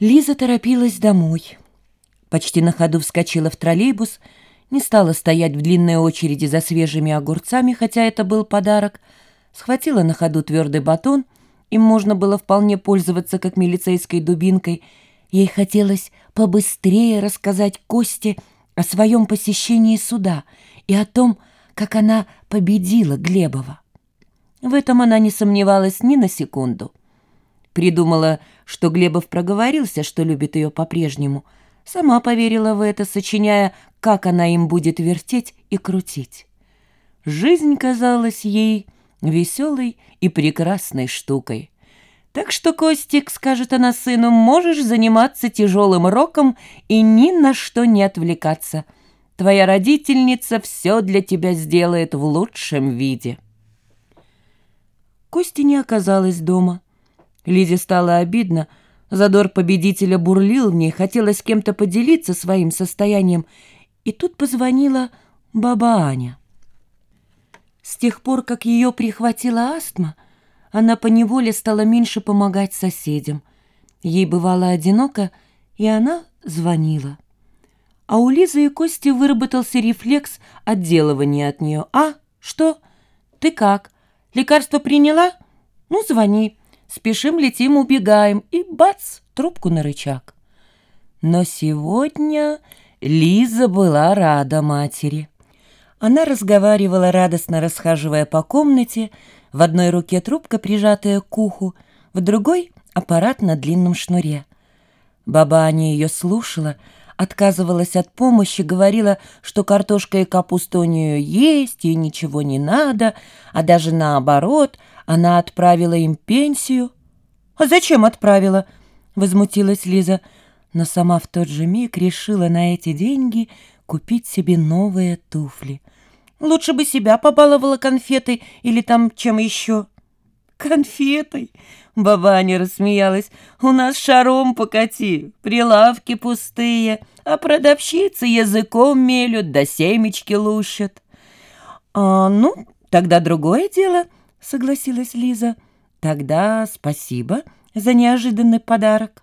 Лиза торопилась домой. Почти на ходу вскочила в троллейбус, не стала стоять в длинной очереди за свежими огурцами, хотя это был подарок, схватила на ходу твердый батон, им можно было вполне пользоваться как милицейской дубинкой. Ей хотелось побыстрее рассказать Косте о своем посещении суда и о том, как она победила Глебова. В этом она не сомневалась ни на секунду. Придумала, что Глебов проговорился, что любит ее по-прежнему. Сама поверила в это, сочиняя, как она им будет вертеть и крутить. Жизнь казалась ей веселой и прекрасной штукой. Так что, Костик, скажет она сыну, можешь заниматься тяжелым роком и ни на что не отвлекаться. Твоя родительница все для тебя сделает в лучшем виде. Кости не оказалось дома. Лизе стало обидно. Задор победителя бурлил в ней, хотела с кем-то поделиться своим состоянием. И тут позвонила баба Аня. С тех пор, как ее прихватила астма, она поневоле стала меньше помогать соседям. Ей бывало одиноко, и она звонила. А у Лизы и Кости выработался рефлекс отделывания от нее. «А, что? Ты как? Лекарство приняла? Ну, звони. Спешим, летим, убегаем. И бац, трубку на рычаг. Но сегодня Лиза была рада матери. Она разговаривала, радостно расхаживая по комнате, в одной руке трубка, прижатая к уху, в другой — аппарат на длинном шнуре. Баба Аня ее слушала, отказывалась от помощи, говорила, что картошка и капуста у нее есть, ей ничего не надо, а даже наоборот, она отправила им пенсию. «А зачем отправила?» — возмутилась Лиза, но сама в тот же миг решила на эти деньги купить себе новые туфли. «Лучше бы себя побаловала конфетой или там чем еще». «Конфетой?» — баба Аня рассмеялась. «У нас шаром покати, прилавки пустые, а продавщицы языком мелют, да семечки лущат». «А, ну, тогда другое дело», — согласилась Лиза. «Тогда спасибо за неожиданный подарок».